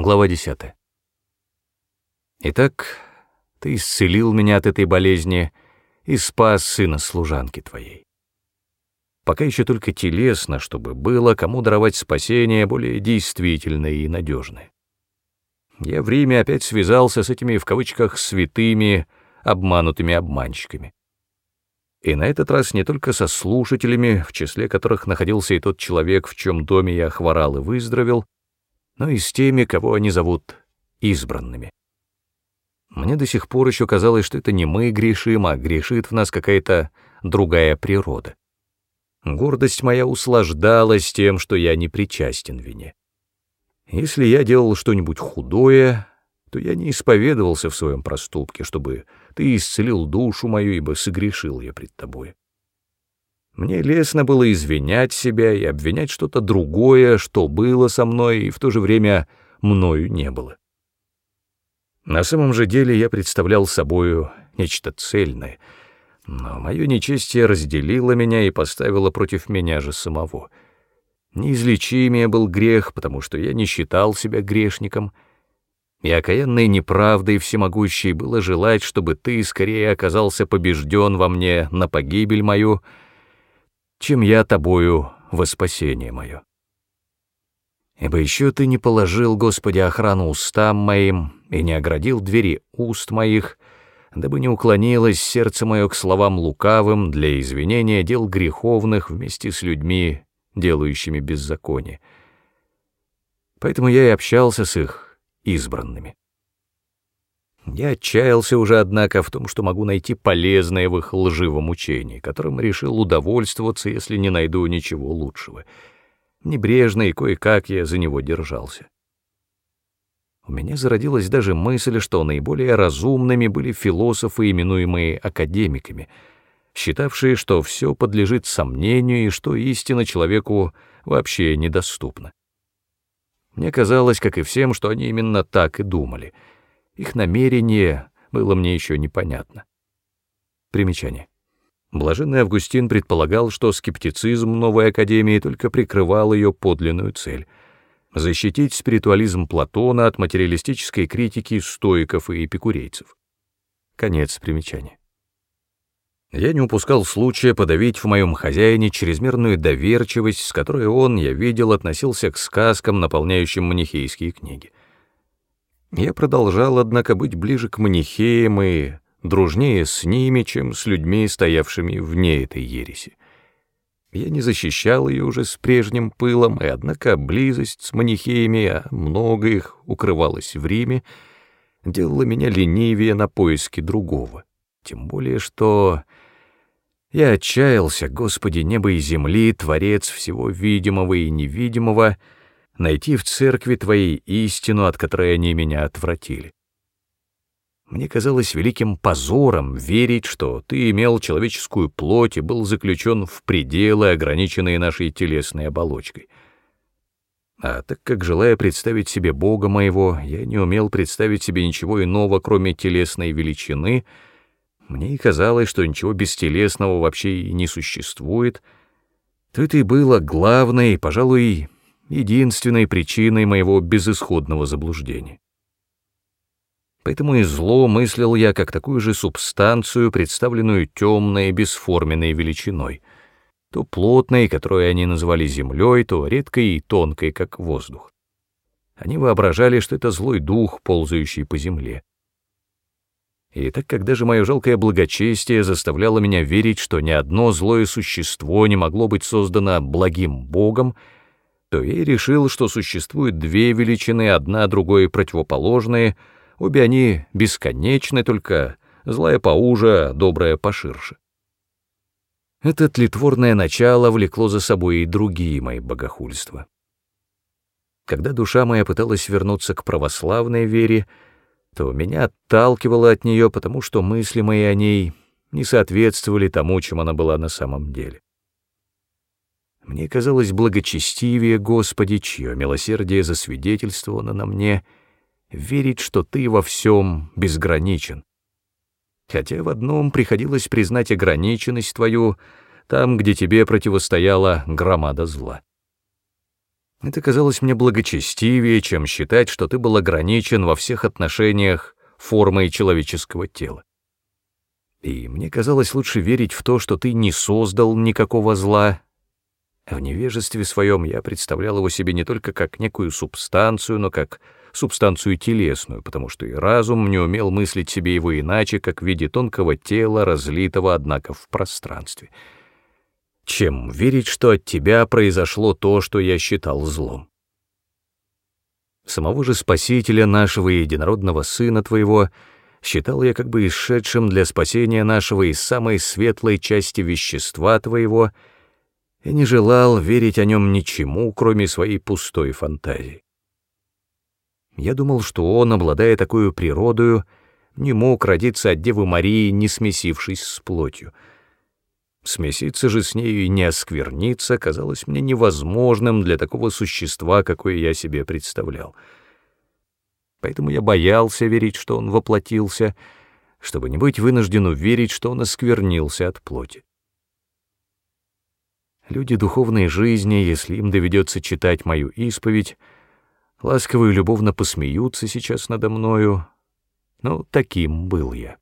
Глава 10. Итак, ты исцелил меня от этой болезни и спас сына служанки твоей. Пока еще только телесно, чтобы было кому даровать спасение более действительное и надежное. Я в Риме опять связался с этими, в кавычках, святыми, обманутыми обманщиками. И на этот раз не только со слушателями, в числе которых находился и тот человек, в чем доме я хворал и выздоровел, но и с теми, кого они зовут избранными. Мне до сих пор еще казалось, что это не мы грешим, а грешит в нас какая-то другая природа. Гордость моя услаждалась тем, что я не причастен вине. Если я делал что-нибудь худое, то я не исповедовался в своем проступке, чтобы ты исцелил душу мою, ибо согрешил я пред тобой. Мне лестно было извинять себя и обвинять что-то другое, что было со мной и в то же время мною не было. На самом же деле я представлял собою нечто цельное, но мое нечестие разделило меня и поставило против меня же самого. Неизлечимее был грех, потому что я не считал себя грешником, и окаянной неправдой всемогущей было желать, чтобы ты скорее оказался побежден во мне на погибель мою, чем я тобою во спасение мое. Ибо еще ты не положил, Господи, охрану устам моим и не оградил двери уст моих, дабы не уклонилось сердце мое к словам лукавым для извинения дел греховных вместе с людьми, делающими беззаконие. Поэтому я и общался с их избранными. Я отчаялся уже, однако, в том, что могу найти полезное в их лживом учении, которым решил удовольствоваться, если не найду ничего лучшего. Небрежно и кое-как я за него держался. У меня зародилась даже мысль, что наиболее разумными были философы, именуемые академиками, считавшие, что все подлежит сомнению и что истина человеку вообще недоступна. Мне казалось, как и всем, что они именно так и думали — их намерение было мне еще непонятно. Примечание. Блаженный Августин предполагал, что скептицизм новой академии только прикрывал ее подлинную цель — защитить спиритуализм Платона от материалистической критики стоиков и эпикурейцев. Конец примечания. Я не упускал случая подавить в моем хозяине чрезмерную доверчивость, с которой он, я видел, относился к сказкам, наполняющим манихейские книги. Я продолжал, однако, быть ближе к манихеям и дружнее с ними, чем с людьми, стоявшими вне этой ереси. Я не защищал ее уже с прежним пылом, и однако близость с манихеями, а много их укрывалось в Риме, делала меня ленивее на поиски другого. Тем более, что я отчаялся, Господи, неба и земли, Творец всего видимого и невидимого — найти в церкви Твоей истину, от которой они меня отвратили. Мне казалось великим позором верить, что Ты имел человеческую плоть и был заключен в пределы, ограниченные нашей телесной оболочкой. А так как, желая представить себе Бога моего, я не умел представить себе ничего иного, кроме телесной величины, мне и казалось, что ничего бестелесного вообще и не существует, то это и было главное и, пожалуй, единственной причиной моего безысходного заблуждения. Поэтому и зло мыслил я как такую же субстанцию, представленную темной, бесформенной величиной, то плотной, которую они называли землей, то редкой и тонкой, как воздух. Они воображали, что это злой дух, ползающий по земле. И так как даже мое жалкое благочестие заставляло меня верить, что ни одно злое существо не могло быть создано благим Богом, то я решил, что существует две величины, одна другой противоположные, обе они бесконечны, только злая поуже, а добрая поширше. Это тлетворное начало влекло за собой и другие мои богохульства. Когда душа моя пыталась вернуться к православной вере, то меня отталкивало от нее, потому что мысли мои о ней не соответствовали тому, чем она была на самом деле. Мне казалось благочестивее, Господи, чье милосердие засвидетельствовано на мне, верить, что Ты во всем безграничен. Хотя в одном приходилось признать ограниченность Твою, там, где Тебе противостояла громада зла. Это казалось мне благочестивее, чем считать, что ты был ограничен во всех отношениях формой человеческого тела. И мне казалось лучше верить в то, что ты не создал никакого зла. В невежестве своем я представлял его себе не только как некую субстанцию, но как субстанцию телесную, потому что и разум не умел мыслить себе его иначе, как в виде тонкого тела, разлитого, однако, в пространстве. Чем верить, что от тебя произошло то, что я считал злом? Самого же Спасителя нашего единородного Сына Твоего считал я как бы исшедшим для спасения нашего из самой светлой части вещества Твоего и не желал верить о нем ничему, кроме своей пустой фантазии. Я думал, что он, обладая такой природою, не мог родиться от Девы Марии, не смесившись с плотью. Смеситься же с нею и не оскверниться казалось мне невозможным для такого существа, какое я себе представлял. Поэтому я боялся верить, что он воплотился, чтобы не быть вынужден верить, что он осквернился от плоти. Люди духовной жизни, если им доведется читать мою исповедь, ласково и любовно посмеются сейчас надо мною, но таким был я.